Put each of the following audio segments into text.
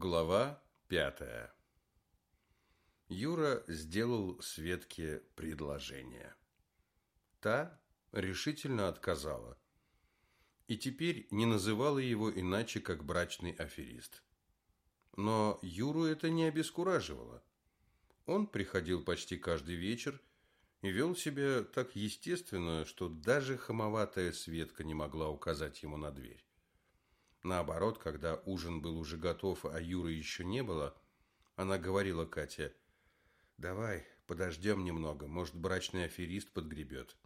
Глава пятая. Юра сделал Светке предложение. Та решительно отказала. И теперь не называла его иначе, как брачный аферист. Но Юру это не обескураживало. Он приходил почти каждый вечер и вел себя так естественно, что даже хамоватая Светка не могла указать ему на дверь. Наоборот, когда ужин был уже готов, а Юры еще не было, она говорила Кате, «Давай, подождем немного, может, брачный аферист подгребет».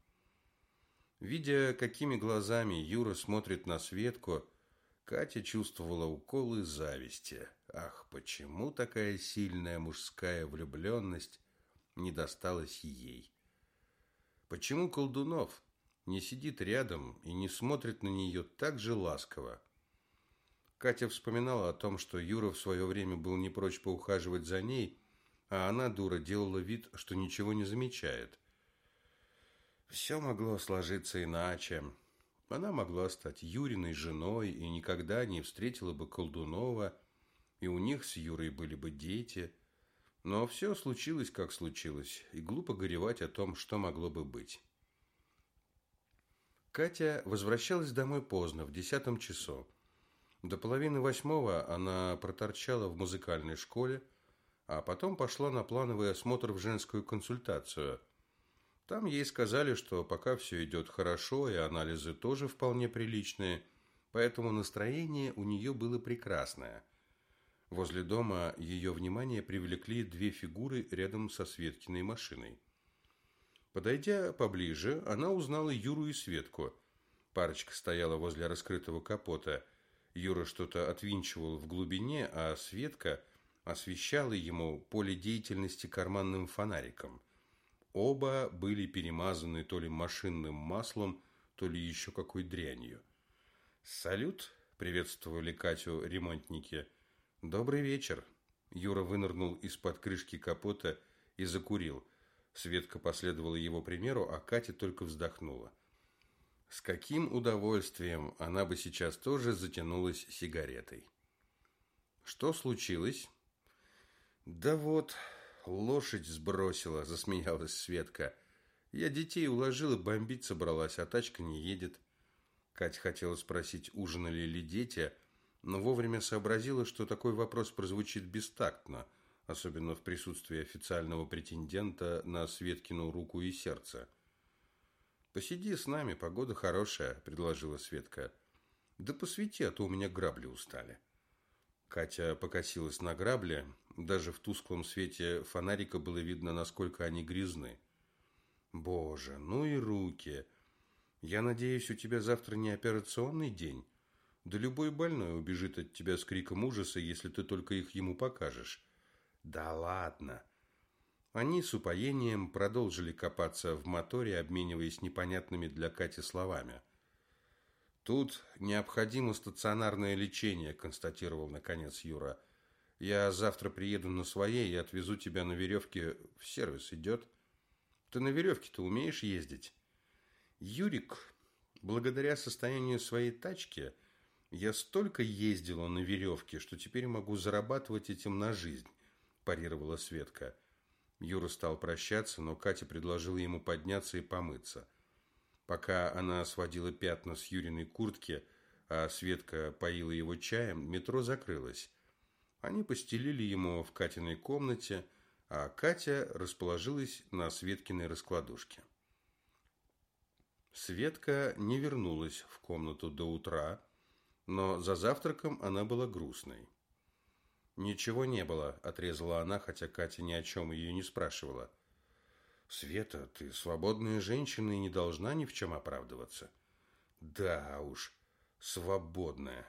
Видя, какими глазами Юра смотрит на Светку, Катя чувствовала уколы зависти. Ах, почему такая сильная мужская влюбленность не досталась ей? Почему Колдунов не сидит рядом и не смотрит на нее так же ласково? Катя вспоминала о том, что Юра в свое время был не прочь поухаживать за ней, а она, дура, делала вид, что ничего не замечает. Все могло сложиться иначе. Она могла стать Юриной женой и никогда не встретила бы Колдунова, и у них с Юрой были бы дети. Но все случилось, как случилось, и глупо горевать о том, что могло бы быть. Катя возвращалась домой поздно, в десятом часу. До половины восьмого она проторчала в музыкальной школе, а потом пошла на плановый осмотр в женскую консультацию. Там ей сказали, что пока все идет хорошо и анализы тоже вполне приличные, поэтому настроение у нее было прекрасное. Возле дома ее внимание привлекли две фигуры рядом со Светкиной машиной. Подойдя поближе, она узнала Юру и Светку. Парочка стояла возле раскрытого капота – Юра что-то отвинчивал в глубине, а Светка освещала ему поле деятельности карманным фонариком. Оба были перемазаны то ли машинным маслом, то ли еще какой дрянью. «Салют!» – приветствовали Катю ремонтники. «Добрый вечер!» Юра вынырнул из-под крышки капота и закурил. Светка последовала его примеру, а Катя только вздохнула. С каким удовольствием она бы сейчас тоже затянулась сигаретой. Что случилось? Да вот, лошадь сбросила, засмеялась Светка. Я детей уложила, бомбить собралась, а тачка не едет. Катя хотела спросить, ужинали ли дети, но вовремя сообразила, что такой вопрос прозвучит бестактно, особенно в присутствии официального претендента на Светкину руку и сердце. «Посиди с нами, погода хорошая», – предложила Светка. «Да посвети, а то у меня грабли устали». Катя покосилась на грабли. Даже в тусклом свете фонарика было видно, насколько они грязны. «Боже, ну и руки! Я надеюсь, у тебя завтра не операционный день? Да любой больной убежит от тебя с криком ужаса, если ты только их ему покажешь». «Да ладно!» Они с упоением продолжили копаться в моторе, обмениваясь непонятными для Кати словами. «Тут необходимо стационарное лечение», – констатировал наконец Юра. «Я завтра приеду на своей и отвезу тебя на веревке в сервис. Идет? Ты на веревке-то умеешь ездить?» «Юрик, благодаря состоянию своей тачки, я столько ездила на веревке, что теперь могу зарабатывать этим на жизнь», – парировала Светка. Юра стал прощаться, но Катя предложила ему подняться и помыться. Пока она сводила пятна с Юриной куртки, а Светка поила его чаем, метро закрылось. Они постелили ему в Катиной комнате, а Катя расположилась на Светкиной раскладушке. Светка не вернулась в комнату до утра, но за завтраком она была грустной. «Ничего не было», – отрезала она, хотя Катя ни о чем ее не спрашивала. «Света, ты свободная женщина и не должна ни в чем оправдываться». «Да уж, свободная».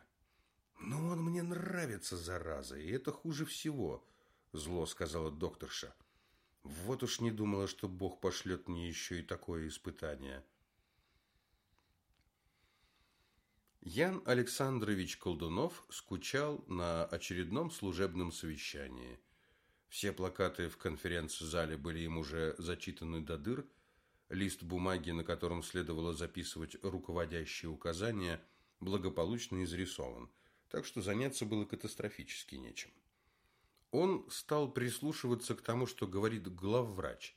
«Но он мне нравится, зараза, и это хуже всего», – зло сказала докторша. «Вот уж не думала, что Бог пошлет мне еще и такое испытание». Ян Александрович Колдунов скучал на очередном служебном совещании. Все плакаты в конференц-зале были им уже зачитаны до дыр, лист бумаги, на котором следовало записывать руководящие указания, благополучно изрисован. так что заняться было катастрофически нечем. Он стал прислушиваться к тому, что говорит главврач.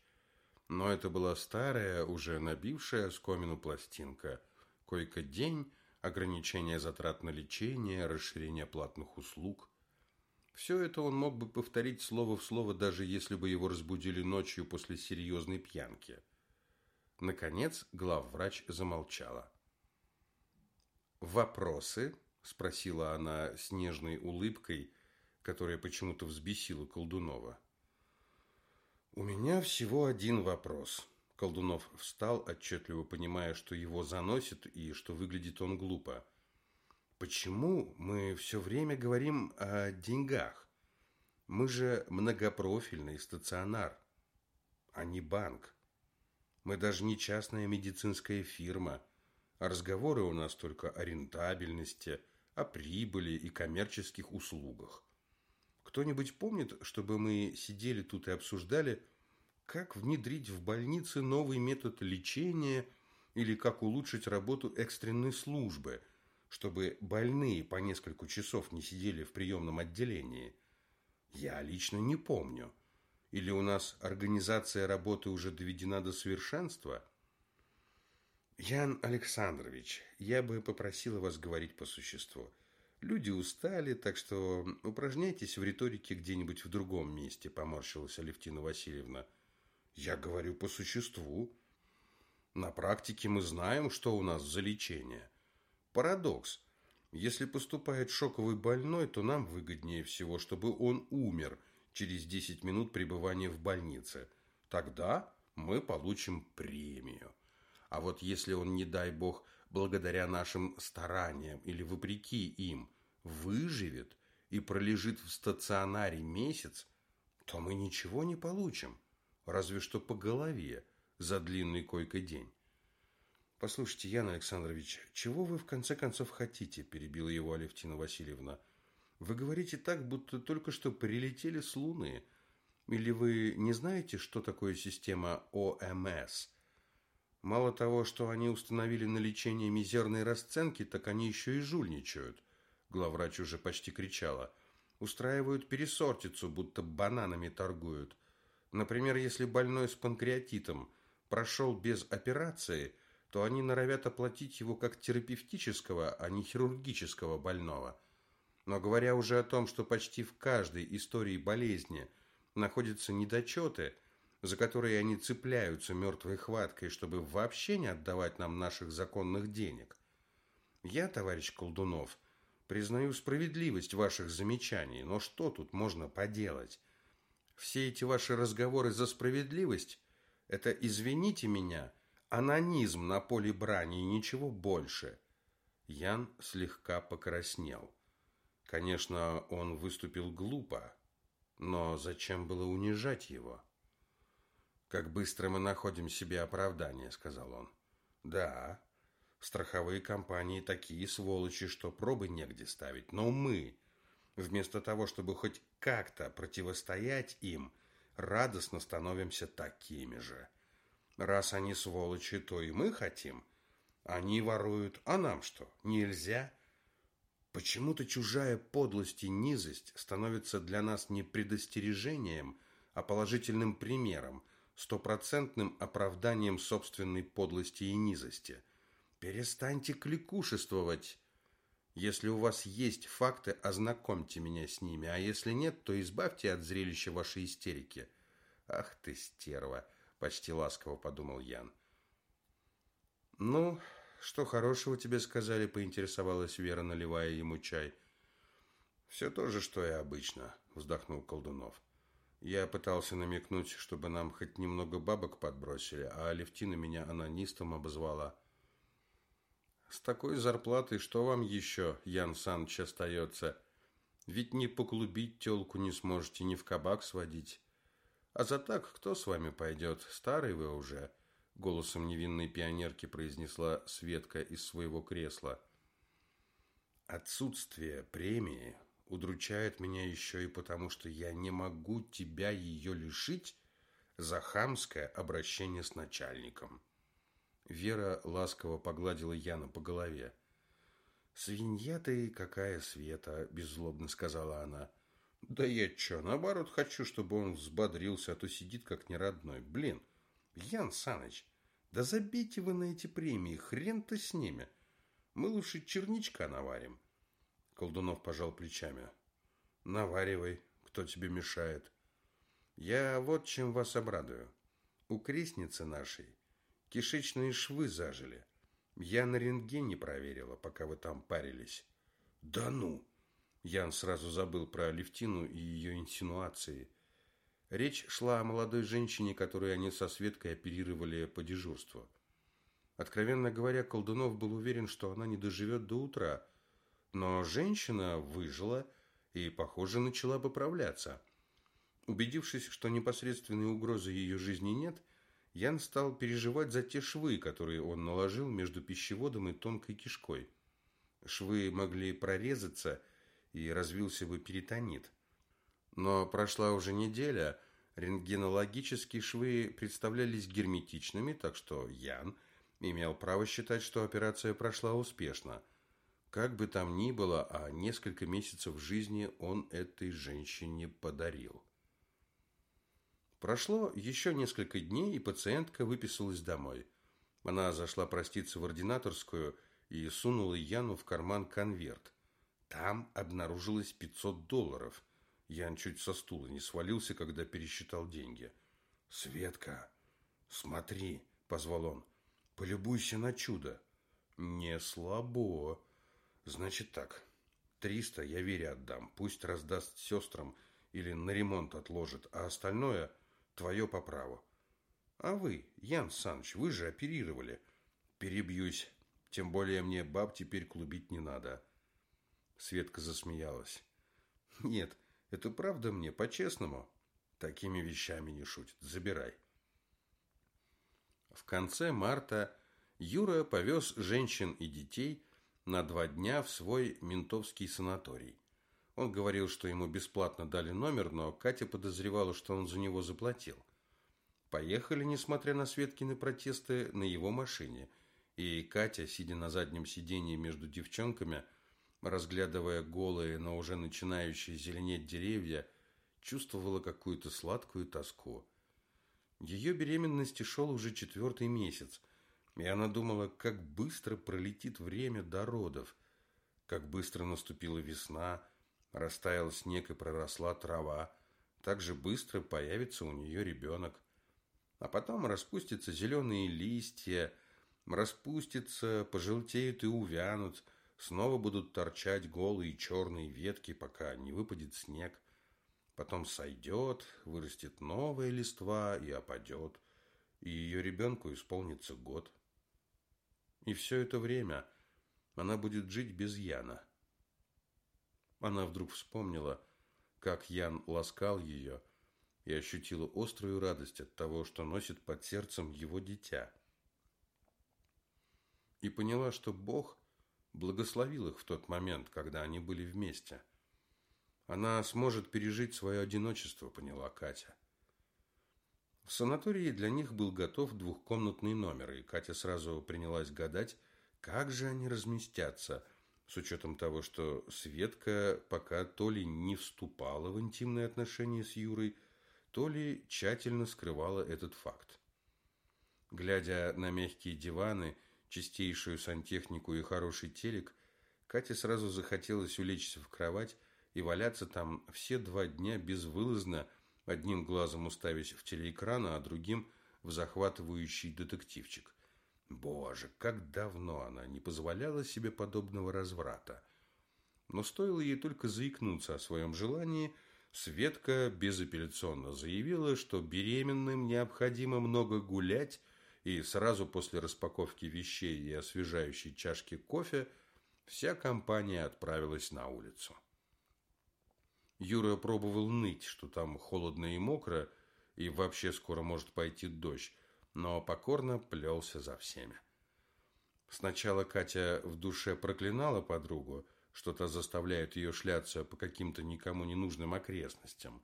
Но это была старая, уже набившая скомину пластинка. Койка-день, ограничение затрат на лечение, расширение платных услуг. Все это он мог бы повторить слово в слово, даже если бы его разбудили ночью после серьезной пьянки. Наконец главврач замолчала. «Вопросы?» – спросила она с нежной улыбкой, которая почему-то взбесила Колдунова. «У меня всего один вопрос». Колдунов встал, отчетливо понимая, что его заносит и что выглядит он глупо. «Почему мы все время говорим о деньгах? Мы же многопрофильный стационар, а не банк. Мы даже не частная медицинская фирма, а разговоры у нас только о рентабельности, о прибыли и коммерческих услугах. Кто-нибудь помнит, чтобы мы сидели тут и обсуждали, как внедрить в больнице новый метод лечения или как улучшить работу экстренной службы, чтобы больные по несколько часов не сидели в приемном отделении? Я лично не помню. Или у нас организация работы уже доведена до совершенства? Ян Александрович, я бы попросила вас говорить по существу. Люди устали, так что упражняйтесь в риторике где-нибудь в другом месте, поморщилась Алевтина Васильевна. Я говорю по существу. На практике мы знаем, что у нас за лечение. Парадокс. Если поступает шоковый больной, то нам выгоднее всего, чтобы он умер через 10 минут пребывания в больнице. Тогда мы получим премию. А вот если он, не дай бог, благодаря нашим стараниям или вопреки им, выживет и пролежит в стационаре месяц, то мы ничего не получим, разве что по голове за длинный койкой день. Послушайте, Ян Александрович, чего вы в конце концов хотите, перебила его Алевтина Васильевна. Вы говорите так, будто только что прилетели с Луны. Или вы не знаете, что такое система ОМС? Мало того, что они установили на лечение мизерные расценки, так они еще и жульничают. Главврач уже почти кричала. Устраивают пересортицу, будто бананами торгуют. Например, если больной с панкреатитом прошел без операции, то они норовят оплатить его как терапевтического, а не хирургического больного. Но говоря уже о том, что почти в каждой истории болезни находятся недочеты – за которые они цепляются мертвой хваткой, чтобы вообще не отдавать нам наших законных денег. Я, товарищ Колдунов, признаю справедливость ваших замечаний, но что тут можно поделать? Все эти ваши разговоры за справедливость – это, извините меня, анонизм на поле брани и ничего больше. Ян слегка покраснел. Конечно, он выступил глупо, но зачем было унижать его? Как быстро мы находим себе оправдание, сказал он. Да, страховые компании такие сволочи, что пробы негде ставить, но мы, вместо того, чтобы хоть как-то противостоять им, радостно становимся такими же. Раз они сволочи, то и мы хотим. Они воруют, а нам что? Нельзя. Почему-то чужая подлость и низость становится для нас не предостережением, а положительным примером – стопроцентным оправданием собственной подлости и низости. Перестаньте кликушествовать. Если у вас есть факты, ознакомьте меня с ними, а если нет, то избавьте от зрелища вашей истерики. Ах ты стерва, почти ласково подумал Ян. Ну, что хорошего тебе сказали, поинтересовалась Вера, наливая ему чай. Все то же, что и обычно, вздохнул Колдунов. Я пытался намекнуть, чтобы нам хоть немного бабок подбросили, а Алевтина меня анонистом обозвала. С такой зарплатой что вам еще, Ян Саныч, остается? Ведь не поклубить телку не сможете, ни в кабак сводить. А за так кто с вами пойдет? Старый вы уже, голосом невинной пионерки произнесла Светка из своего кресла. Отсутствие премии удручает меня еще и потому, что я не могу тебя ее лишить за хамское обращение с начальником. Вера ласково погладила Яна по голове. «Свинья ты какая, Света!» – беззлобно сказала она. «Да я чё, наоборот хочу, чтобы он взбодрился, а то сидит как неродной. Блин, Ян Саныч, да забейте вы на эти премии, хрен-то с ними. Мы лучше черничка наварим». Колдунов пожал плечами. «Наваривай, кто тебе мешает. Я вот чем вас обрадую. У крестницы нашей кишечные швы зажили». Я на рентгене проверила, пока вы там парились. Да ну! Ян сразу забыл про Левтину и ее инсинуации. Речь шла о молодой женщине, которую они со Светкой оперировали по дежурству. Откровенно говоря, Колдунов был уверен, что она не доживет до утра. Но женщина выжила и, похоже, начала поправляться. Убедившись, что непосредственной угрозы ее жизни нет, Ян стал переживать за те швы, которые он наложил между пищеводом и тонкой кишкой. Швы могли прорезаться, и развился бы перитонит. Но прошла уже неделя, рентгенологические швы представлялись герметичными, так что Ян имел право считать, что операция прошла успешно. Как бы там ни было, а несколько месяцев жизни он этой женщине подарил. Прошло еще несколько дней, и пациентка выписалась домой. Она зашла проститься в ординаторскую и сунула Яну в карман конверт. Там обнаружилось 500 долларов. Ян чуть со стула не свалился, когда пересчитал деньги. «Светка, смотри», — позвал он, — «полюбуйся на чудо». «Не слабо. Значит так, триста я Вере отдам, пусть раздаст сестрам или на ремонт отложит, а остальное твое по праву. А вы, Ян Саныч, вы же оперировали. Перебьюсь. Тем более мне баб теперь клубить не надо. Светка засмеялась. Нет, это правда мне, по-честному. Такими вещами не шутят. Забирай. В конце марта Юра повез женщин и детей на два дня в свой ментовский санаторий. Он говорил, что ему бесплатно дали номер, но Катя подозревала, что он за него заплатил. Поехали, несмотря на Светкины протесты, на его машине. И Катя, сидя на заднем сиденье между девчонками, разглядывая голые, но уже начинающие зеленеть деревья, чувствовала какую-то сладкую тоску. Ее беременности шел уже четвертый месяц, и она думала, как быстро пролетит время до родов, как быстро наступила весна, Растаял снег и проросла трава. Так же быстро появится у нее ребенок. А потом распустятся зеленые листья, распустятся, пожелтеют и увянут, снова будут торчать голые черные ветки, пока не выпадет снег. Потом сойдет, вырастет новая листва и опадет, и ее ребенку исполнится год. И все это время она будет жить без Яна. Она вдруг вспомнила, как Ян ласкал ее, и ощутила острую радость от того, что носит под сердцем его дитя. И поняла, что Бог благословил их в тот момент, когда они были вместе. Она сможет пережить свое одиночество, поняла Катя. В санатории для них был готов двухкомнатный номер, и Катя сразу принялась гадать, как же они разместятся – с учетом того, что Светка пока то ли не вступала в интимные отношения с Юрой, то ли тщательно скрывала этот факт. Глядя на мягкие диваны, чистейшую сантехнику и хороший телек, Кате сразу захотелось улечься в кровать и валяться там все два дня безвылазно, одним глазом уставясь в телеэкран, а другим в захватывающий детективчик. Боже, как давно она не позволяла себе подобного разврата. Но стоило ей только заикнуться о своем желании, Светка безапелляционно заявила, что беременным необходимо много гулять, и сразу после распаковки вещей и освежающей чашки кофе вся компания отправилась на улицу. Юра пробовал ныть, что там холодно и мокро, и вообще скоро может пойти дождь, но покорно плелся за всеми. Сначала Катя в душе проклинала подругу, что-то заставляет ее шляться по каким-то никому не нужным окрестностям,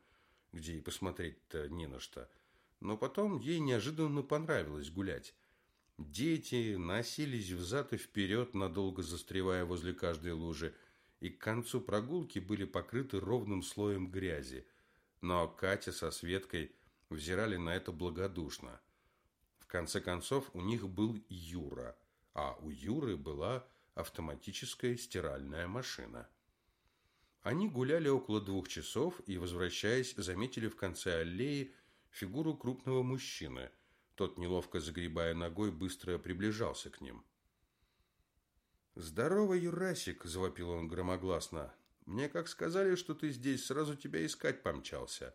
где и посмотреть-то не на что. Но потом ей неожиданно понравилось гулять. Дети носились взад и вперед, надолго застревая возле каждой лужи, и к концу прогулки были покрыты ровным слоем грязи. Но Катя со Светкой взирали на это благодушно. Конце концов, у них был Юра, а у Юры была автоматическая стиральная машина. Они гуляли около двух часов и, возвращаясь, заметили в конце аллеи фигуру крупного мужчины. Тот, неловко загребая ногой, быстро приближался к ним. «Здорово, Юрасик!» – завопил он громогласно. «Мне как сказали, что ты здесь, сразу тебя искать помчался».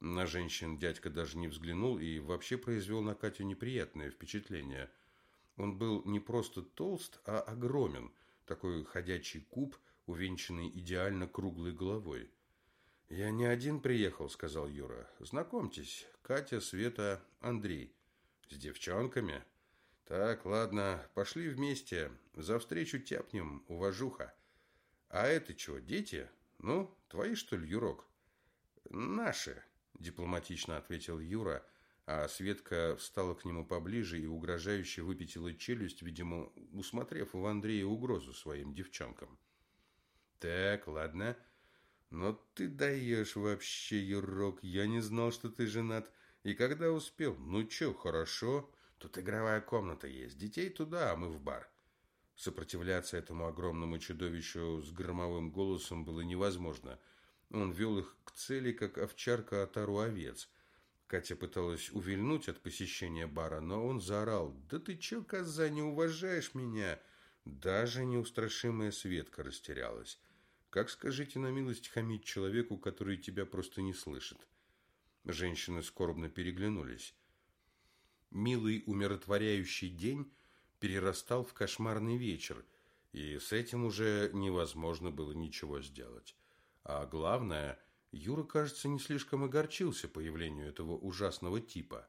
На женщин дядька даже не взглянул и вообще произвел на Катю неприятное впечатление. Он был не просто толст, а огромен, такой ходячий куб – увенчанный идеально круглой головой. «Я не один приехал», — сказал Юра. «Знакомьтесь, Катя, Света, Андрей. С девчонками?» «Так, ладно, пошли вместе. За встречу тяпнем, уважуха. А это что, дети? Ну, твои, что ли, Юрок?» «Наши», — дипломатично ответил Юра, а Светка встала к нему поближе и угрожающе выпятила челюсть, видимо, усмотрев в Андрея угрозу своим девчонкам. Так, ладно. Но ты даешь вообще, Юрок. Я не знал, что ты женат. И когда успел? Ну чё, хорошо. Тут игровая комната есть. Детей туда, а мы в бар. Сопротивляться этому огромному чудовищу с громовым голосом было невозможно. Он вел их к цели, как овчарка отару овец. Катя пыталась увильнуть от посещения бара, но он заорал. «Да ты чё, коза, не уважаешь меня?» Даже неустрашимая Светка растерялась. Как, скажите на милость, хамить человеку, который тебя просто не слышит? Женщины скорбно переглянулись. Милый умиротворяющий день перерастал в кошмарный вечер, и с этим уже невозможно было ничего сделать. А главное, Юра, кажется, не слишком огорчился появлению этого ужасного типа.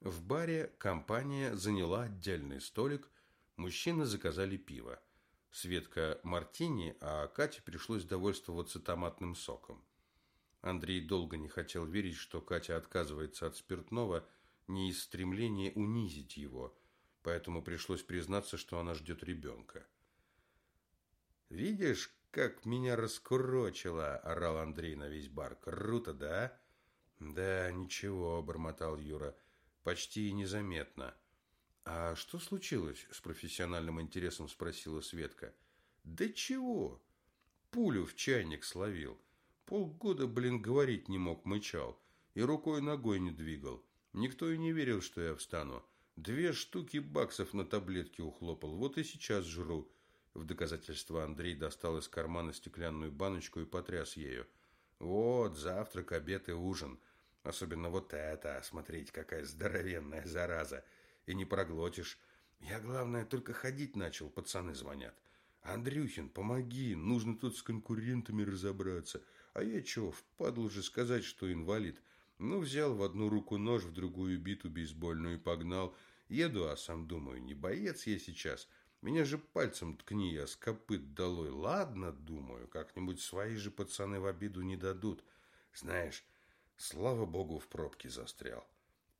В баре компания заняла отдельный столик, мужчины заказали пиво. Светка мартини, а Кате пришлось довольствоваться томатным соком. Андрей долго не хотел верить, что Катя отказывается от спиртного не из стремления унизить его, поэтому пришлось признаться, что она ждет ребенка. «Видишь, как меня раскурочило!» – орал Андрей на весь бар. «Круто, да?» «Да, ничего», – бормотал Юра. «Почти незаметно». «А что случилось?» – с профессиональным интересом спросила Светка. «Да чего? Пулю в чайник словил. Полгода, блин, говорить не мог, мычал. И рукой-ногой не двигал. Никто и не верил, что я встану. Две штуки баксов на таблетки ухлопал. Вот и сейчас жру». В доказательство Андрей достал из кармана стеклянную баночку и потряс ею. «Вот, завтрак, обед и ужин. Особенно вот это, смотрите, какая здоровенная зараза!» и не проглотишь. Я, главное, только ходить начал, пацаны звонят. Андрюхин, помоги, нужно тут с конкурентами разобраться. А я чего, впадло же сказать, что инвалид. Ну, взял в одну руку нож, в другую биту бейсбольную и погнал. Еду, а сам думаю, не боец я сейчас. Меня же пальцем ткни, я с копыт долой. Ладно, думаю, как-нибудь свои же пацаны в обиду не дадут. Знаешь, слава богу, в пробке застрял.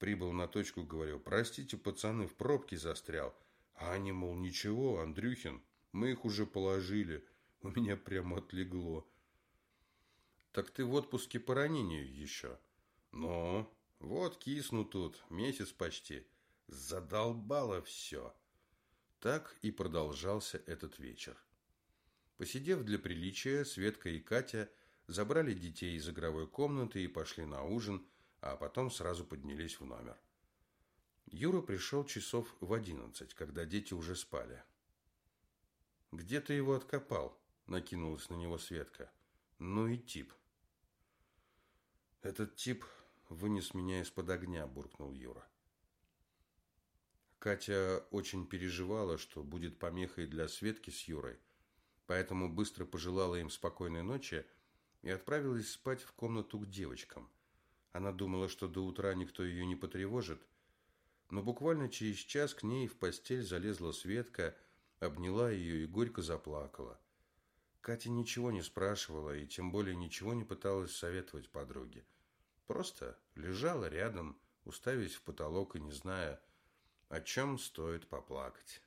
Прибыл на точку, говорю, простите, пацаны, в пробке застрял. А они, мол, ничего, Андрюхин, мы их уже положили. У меня прямо отлегло. Так ты в отпуске по ранению еще? Ну, вот кисну тут, месяц почти. Задолбало все. Так и продолжался этот вечер. Посидев для приличия, Светка и Катя забрали детей из игровой комнаты и пошли на ужин – а потом сразу поднялись в номер. Юра пришел часов в одиннадцать, когда дети уже спали. «Где ты его откопал?» – накинулась на него Светка. «Ну и тип». «Этот тип вынес меня из-под огня», – буркнул Юра. Катя очень переживала, что будет помехой для Светки с Юрой, поэтому быстро пожелала им спокойной ночи и отправилась спать в комнату к девочкам. Она думала, что до утра никто ее не потревожит, но буквально через час к ней в постель залезла Светка, обняла ее и горько заплакала. Катя ничего не спрашивала и тем более ничего не пыталась советовать подруге. Просто лежала рядом, уставясь в потолок и не зная, о чем стоит поплакать.